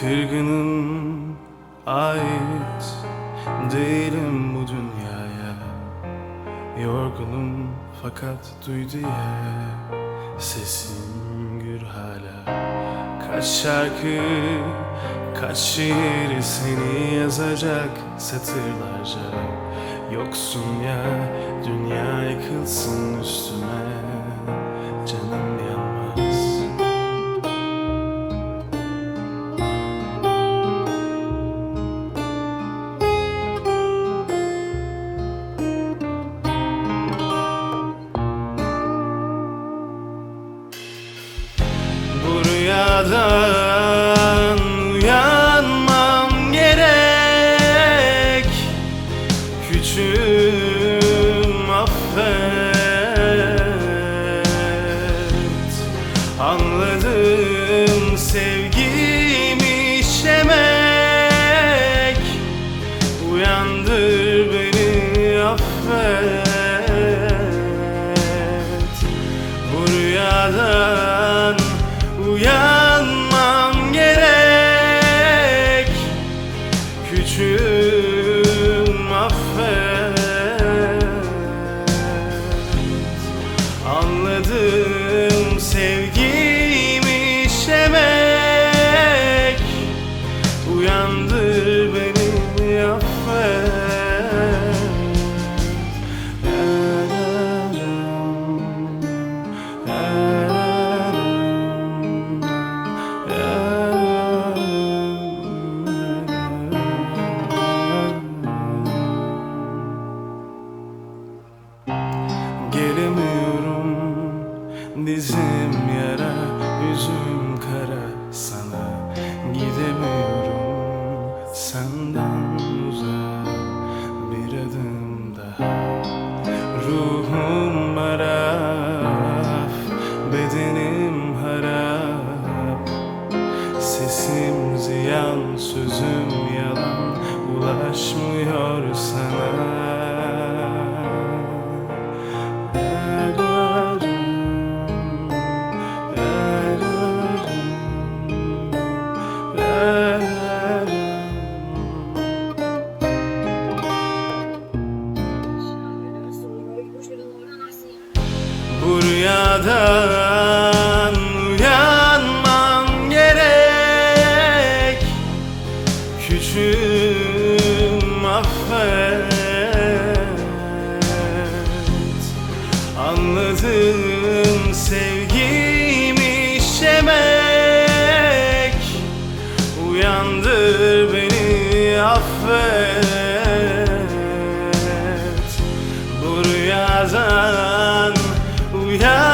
Kırgınım ait değilim bu dünyaya. Yorgunum fakat duy diye sesim gür hala. Kaç şarkı kaç şiir seni yazacak satırlarca. Yoksun ya dünya yıkılsın üstüme Anladım sevgimi Anladım sevgimi dizim yara yüzüm kara sana gidemiyorum. Senden uzak bir adım daha. Ruhum harap bedenim harap. Sesim ziyan sözüm yalan. Ulaşmıyor sana rüyadan uyanmam gerek. Küçüğüm affet. Anladım sevgimi şemek Uyandır beni affet Bu rüyadan uyan